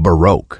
Baroque.